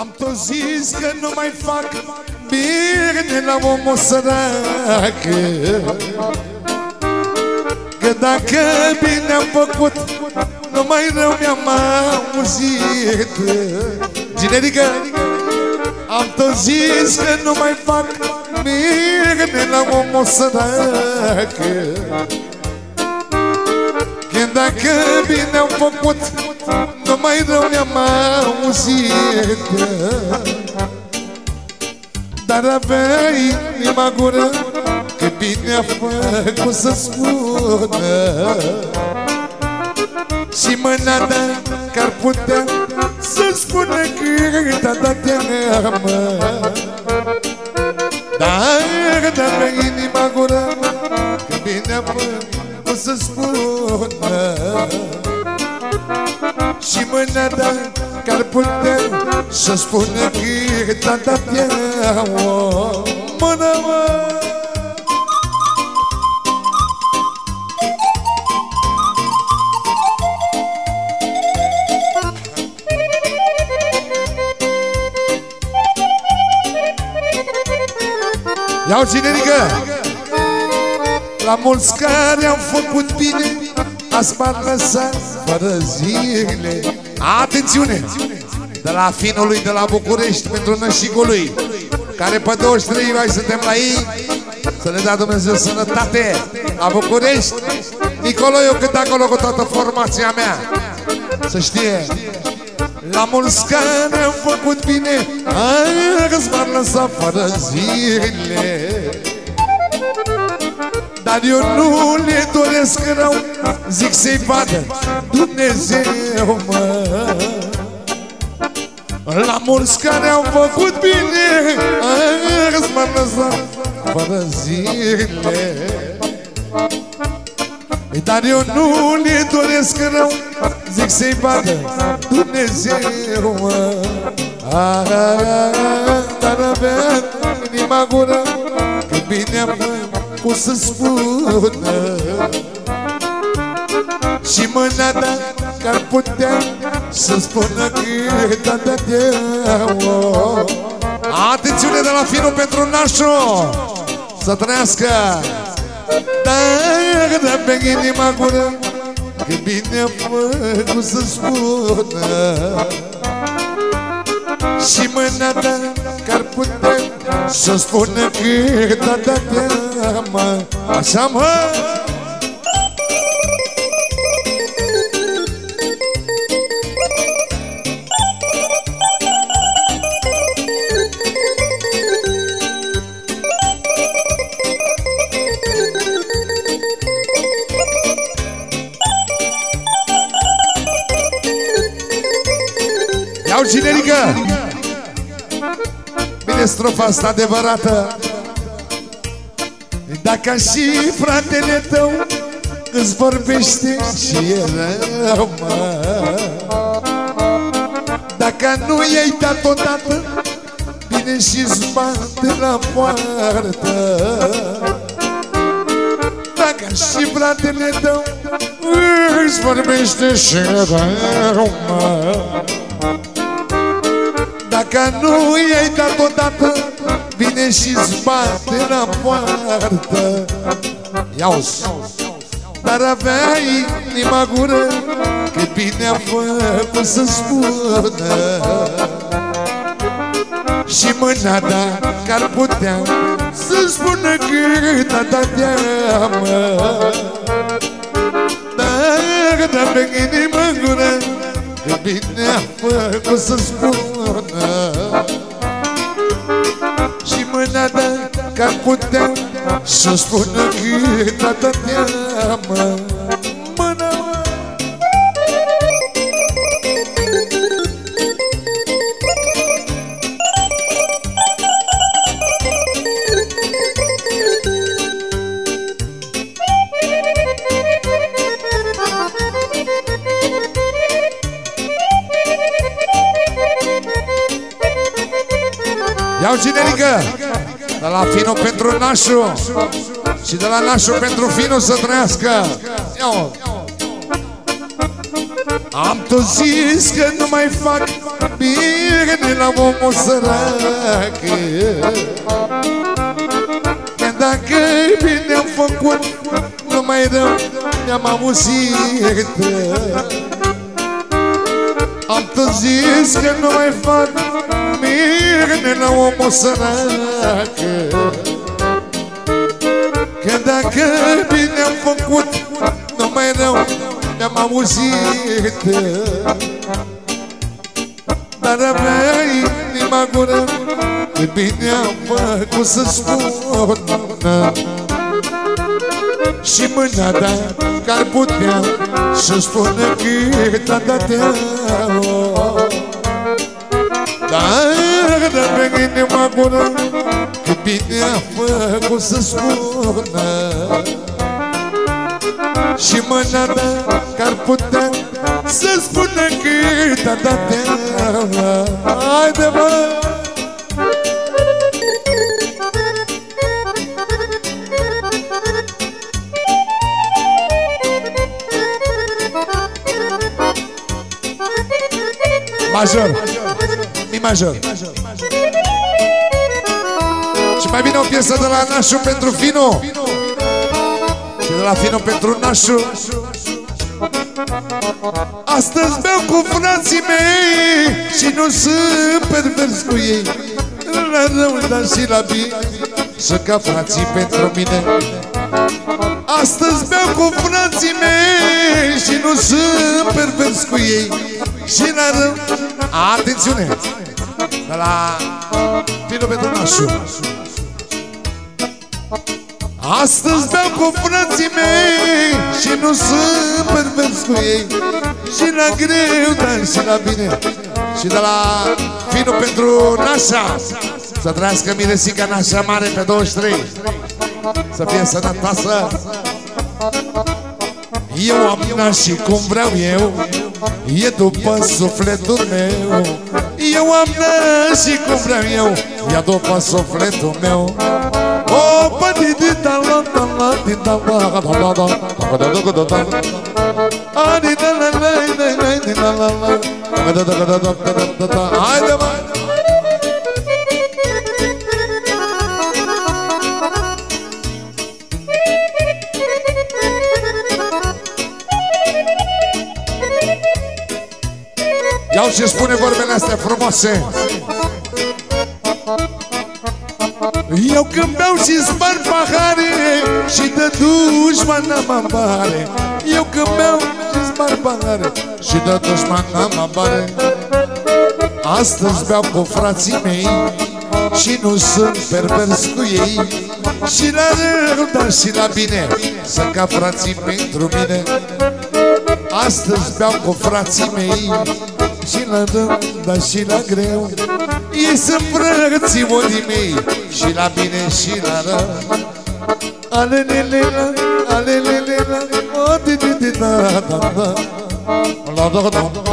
Am tot zis că nu mai fac bine la omul sărac. Că dacă bine am făcut, nu mai rău mi-am auzit. Generică Am tot zis că nu mai fac bine la omul sărac. Că dacă bine am făcut, nu mai rău mi-am auzit Dar avea inima gură Că bine a făcut să spună Și mâna ta că-ar putea Să spună că te-a dat teamă Dar avea inima gură Că bine a făcut să spună și mâna ta Că-ar putea să spună că ta dat ea o mână, mă Iau cinerică La mulți care au făcut bine Azi m-ar lăsat fără zile Atențiune! De la finului de la București pentru nășicul lui Care pe 23 mai suntem la ei Să ne dea Dumnezeu sănătate La București. Nicolo, eu cât acolo cu toată formația mea Să știe. La mulți care au făcut bine Azi m-ar lăsat fără zile. Dar eu nu le doresc rău Zic să-i vadă Dumnezeu, mă. La mulți care au făcut bine Azi m-am lăsat fără zile. Dar eu nu le doresc rău Zic să-i vadă Dumnezeu, mă. Dar avea inima gură Că bine am cum să spună Și mâna ta că-ar putea să spună că da da da Atențiune de la finul pentru nașul Să trăiască. Da, da, pe inima gură Că bine a făcut să spună. Și mâna ta că-ar putea să spună că da da da mă. Așa mă generică Bine strofa asta adevărată. Dacă și fratele tău Îți vorbește și e rău, mă. Dacă nu i-ai dat odată Bine și-ți bate la poartă Dacă și fratele tău Îți vorbește și e rău, mă dacă nu i-ai dat odată Vine și-ți bate la poartă. Iauzi Dar avea inima gură Că bine a făcut să spună. Și mâna ta Că-ar putea Să spună că ta ta teamă Dar avea inima gură Că bine a făcut să spună Și mâna ta că-ar putea Să spună că tata te-amă. Mâna Iau generică De la Fino pentru Nașu Și de la Nașu pentru Fino să trăiască. Iau Am tot zis că nu mai fac bine la omul sărac. Că dacă bine am făcut, nu mai rău ne-am auzit. Am tot zis că nu mai fac bine la omul sărac. Că dacă bine am făcut, nu mai rău ne-am auzit. Dar avea inima gură Cât bine am făcut să spun. Și mâna ta care putea Să spună cât a dat Dar avea inima gură Cât bine am făcut să spună. Și mâna ta că-ar putea Să spună cât a dat Haide mă! Major Mi major. Și mai vine o piesă de la Nașu pentru Fino Și de la Fino pentru Nașu. Astăzi beau cu frații mei Și nu sunt pervers cu ei. La rău, dar și la bine. Să ca frații pentru mine. Astăzi beau cu frații mei Și nu sunt pervers cu ei. Și la rău. Atențiune! De la Pino pentru nașul Astăzi beau cu frații mei Și nu sunt pervers cu ei. Și la greu, dar și la bine. Și de la Finu pentru Nașa Să trăiască Miresica Nașa Mare pe 23 Să fie sănătoasă. Eu am nașii cum vreau eu E după sufletul meu. Eu am nașii cum vreau eu E după sufletul meu Iau și spune vorbele astea frumoase. Eu când beau și spar pahare Și de dușman n-am ambare Eu când beau și spar pahare Și de dușman n-am ambare Astăzi beau cu frații mei Și nu sunt pervers cu ei. Și la rău, dar și la bine Să ca frații pentru mine. Astăzi beau cu frații mei Și la rău, dar și la greu Ei sunt frății morii mei Și la bine și la rău Alelelele, alelelele O di di di da da da La da da da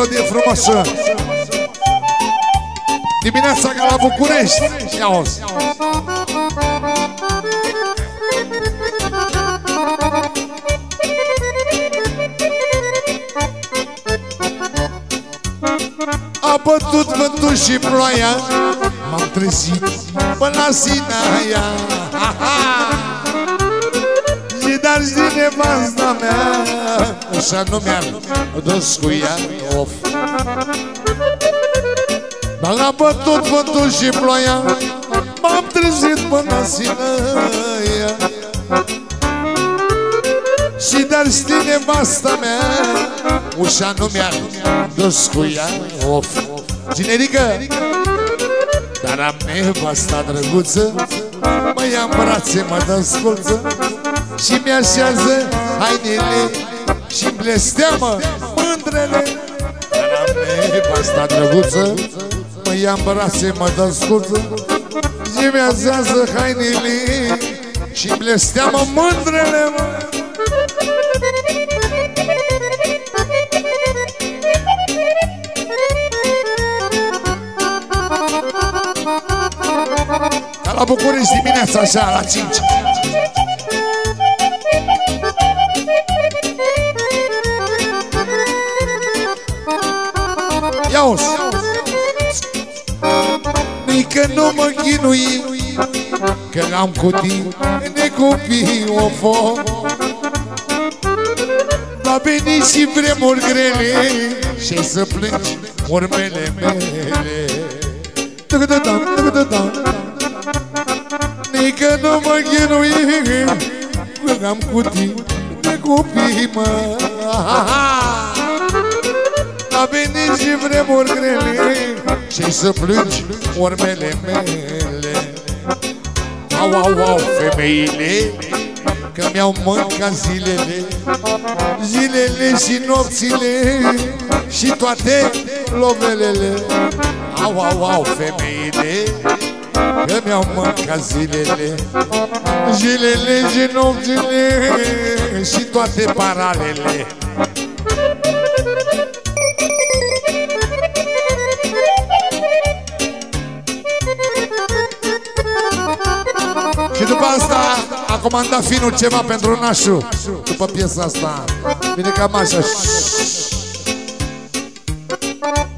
melodie frumoasă Dimineața ca la București -ozi. A bătut vântul și ploaia M-am ha, ha. Și dar zi nevasta mea. Așa nu mi-ar dus cu ea of. Dar a bătut vântul și ploaia M-am trezit până la Sinaia. Și dar știi nevasta mea Ușa nu mi-ar dus cu ea of. Generică Dar am nevasta drăguță Mă ia în brațe, mă dă sculță Și mi-așează hainele Și blesteamă mândrele. Asta drăguță Mă ia în brațe, mă dă scuță. Și mi-așează hainele Și blesteamă mândrele mă. Ca la București dimineața așa la 5 Ia-o-ți Nică nu mă chinui Că am cu tine copii o foc. Va veni și vremuri grele Și să plângi urmele mele. Nică nu mă chinui Că am cu tine copii mă a venit și vremuri grele Și să plângi urmele mele. Au, au, au, femeile Că mi-au mâncat zilele Zilele și nopțile Și toate lovelele. Au, au, au, femeile Că mi-au mâncat zilele Zilele și nopțile Și toate paralele comandat finul ceva pentru nașul După piesa asta. Vine cam așa.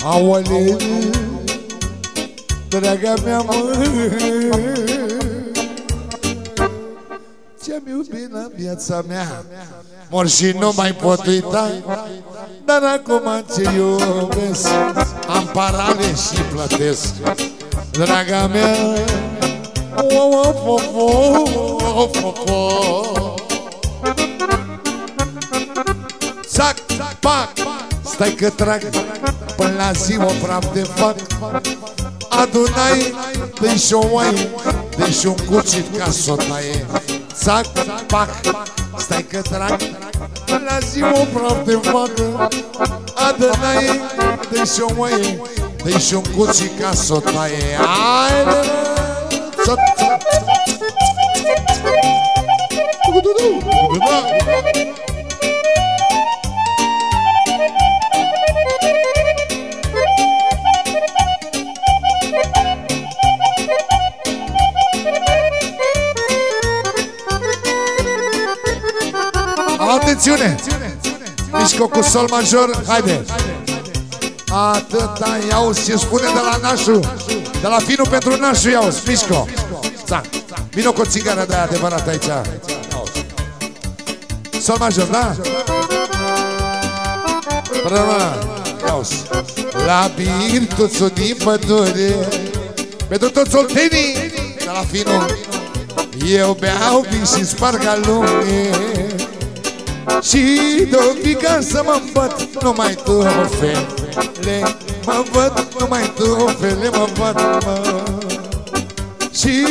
Aoleu Draga mea mă. Ce-am iubit la viața mea. Mor și nu mai pot uita Dar acum ce iubesc Am parale și plătesc. Draga mea Sac, pac, stai că trag Până la zi o praf de fac. Adunai, dă-i și o oaie Dă-i și un cucit ca s-o taie. Sac, pac, stai că trag Până la zi o praf de fac. Adunai, dă-i și o oaie Dă-i și un cucit ca s-o taie. Haide, sol major, haide! Atâta iau ce spune de la nașul De la finul pentru nașul iau Mișco. Zac Vino cu o țigară de adevărat aici. Sol major, da? Prămă Iau. Labirtuțul din pădure Pentru toți oltenii De la finul Eu beau vin și sparg lume Și de ca să mă îmbăt Numai tu, fele Mă văd, numai tu, fele, mă văd, mă. Și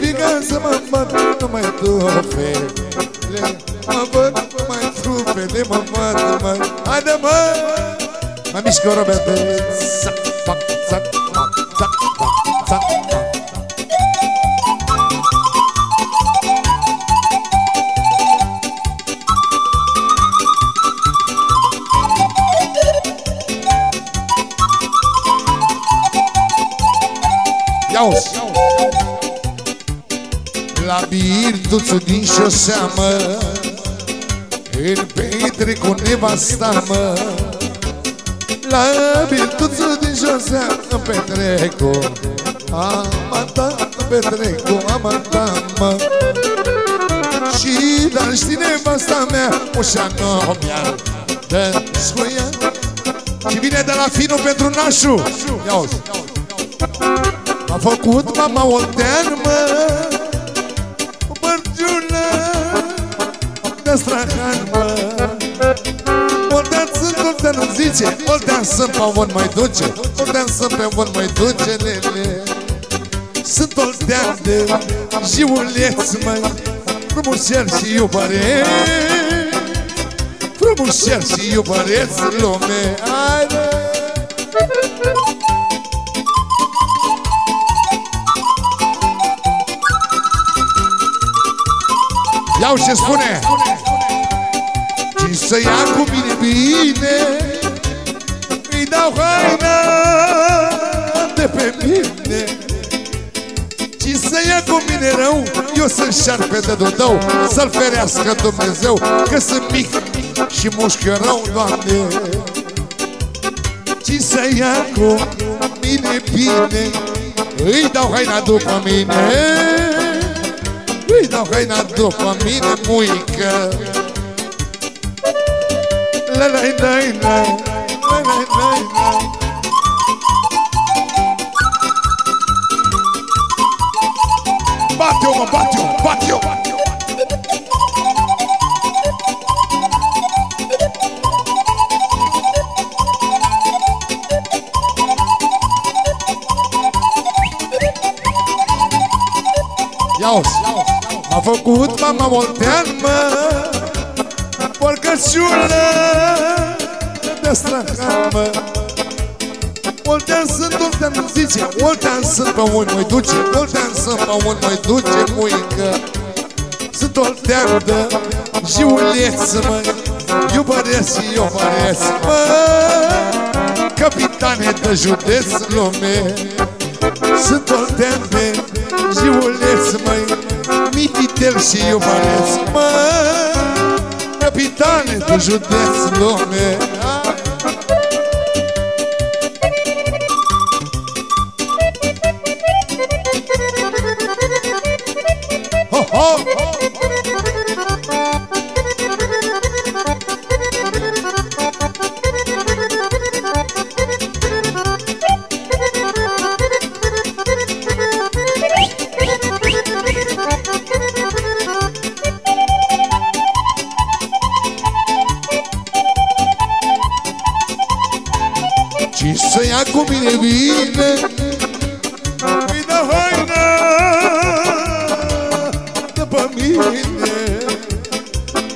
de ca să mă îmbăt Numai tu, fele Mă văd, numai tu, fele, mă văd, mă. Haide, mă! Mă mișcă, Robert Zac, zac, zac, zac, zac, zac Iauzi La birtuțul din șosea, mă În petre cu nevasta, mă La birtuțul din șosea În petre cu amata În petre cu amata, mă Și dar știi nevasta mea Ușa nu mi-ar dă scuia Și vine de la finul pentru nașul. Iauzi a făcut mama Oltean, mă O bărgiună de strahan, mă Oltean sunt, Oltean îmi zice Oltean sunt pe un mai duce Oltean sunt pe un mai duce, lele. Sunt Oltean de jiuleț, măi Frumușel și iubare Frumușel și iubăreț lume. Haide! Iau și spune. Și să ia cu mine bine Îi dau haina de pe mine. Și să ia cu mine rău Eu sunt șarpe de dudău Să-l ferească Dumnezeu Că sunt mic și mușcă rău, Doamne. Și să ia cu mine bine Îi dau haina după mine îi dau haina după mine, muică La la la la La la la la Bate-o, mă, bate-o, bate-o făcut mama Moltean, mă Porcăciulă de strahan, mă Oltean sunt, Oltean zice Oltean sunt pe unul mai duce Oltean sunt pe unul mai duce, muică. Sunt Oltean de Jiuleț, mă Iubăresc și iubăresc, mă Capitane de județ lume Sunt Oltean de Jiuleț, măi Mititel și iubăresc, mă Capitane de județ lume Și să ia cu mine bine Îi dă haina După mine.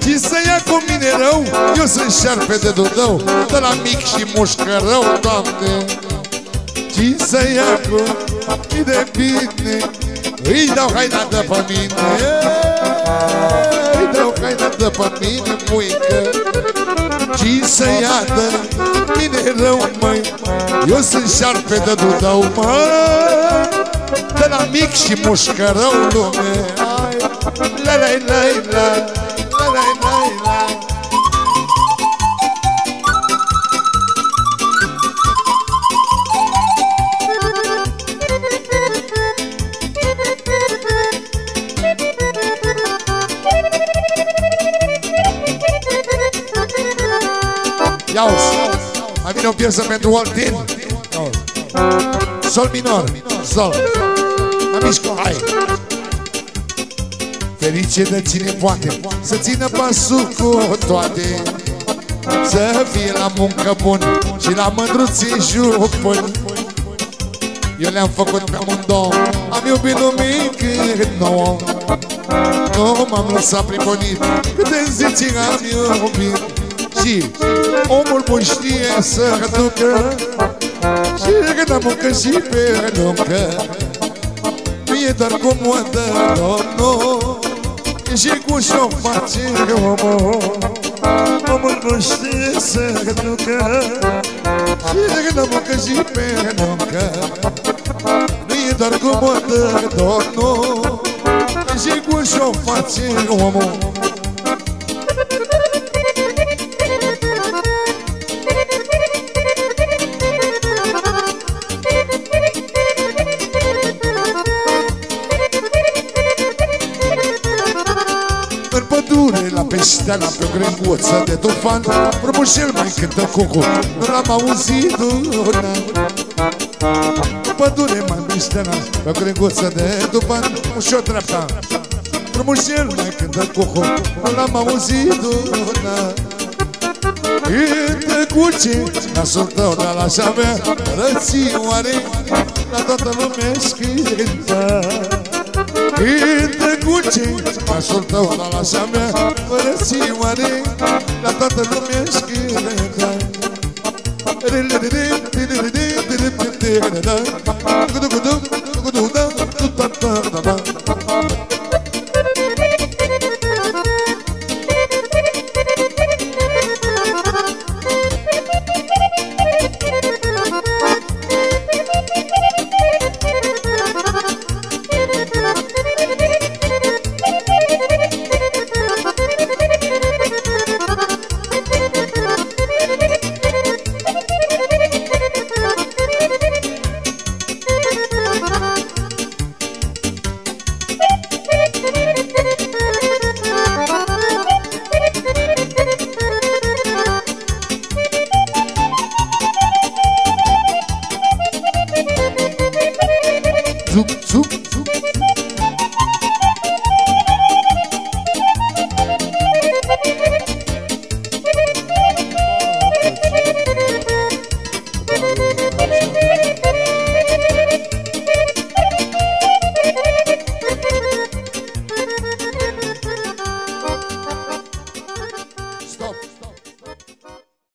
Și să ia cu mine rău. Eu sunt șarpe de dudău De la mic și mușcă rău, Doamne. Și să ia cu mine bine Îi dau haina de pe mine. Îi dau haina de pe mine, muică Și să ia de mine rău, măi. Eu sunt șarpe de dudău, mă De la mic și mușcă rău lume Ai, La la la la La la la la vine o piesă pentru Oltin Sol minor Sol. Mă mișcă, hai. Ferice de cine poate Să țină pasul cu toate. Să fie la muncă bun Și la mândruții jupân Eu le-am făcut pe amândouă Am iubit lumii cât nouă. Nu m-am lăsat priponit Câte zice am iubit Și omul bun știe să ducă Și când am muncă și pe luncă Mie doar cum o dă Domnul Și cu și-o face omul. Omul bun știe să ducă Și când am muncă și pe luncă Mie doar cum o dă Domnul Și cu și-o face omul pădure, la peșteala, pe o grenguță de tufan Frumușel mai cântă cucu, nu l-am auzit una. În pădure, mai peșteala, pe o grenguță de tufan Ușor dreapta Frumușel mai cântă cucu, nu l-am auzit una. Cântă cu ce nasul tău, dar la așa mea rățioare La toată lumea-și cântă Cântă guce Pașul tău la lașa mea Fără țioare La toată lumea își cântă Riliririm, riliririm, riliririm, riliririm, riliririm, riliririm, riliririm, riliririm, riliririm,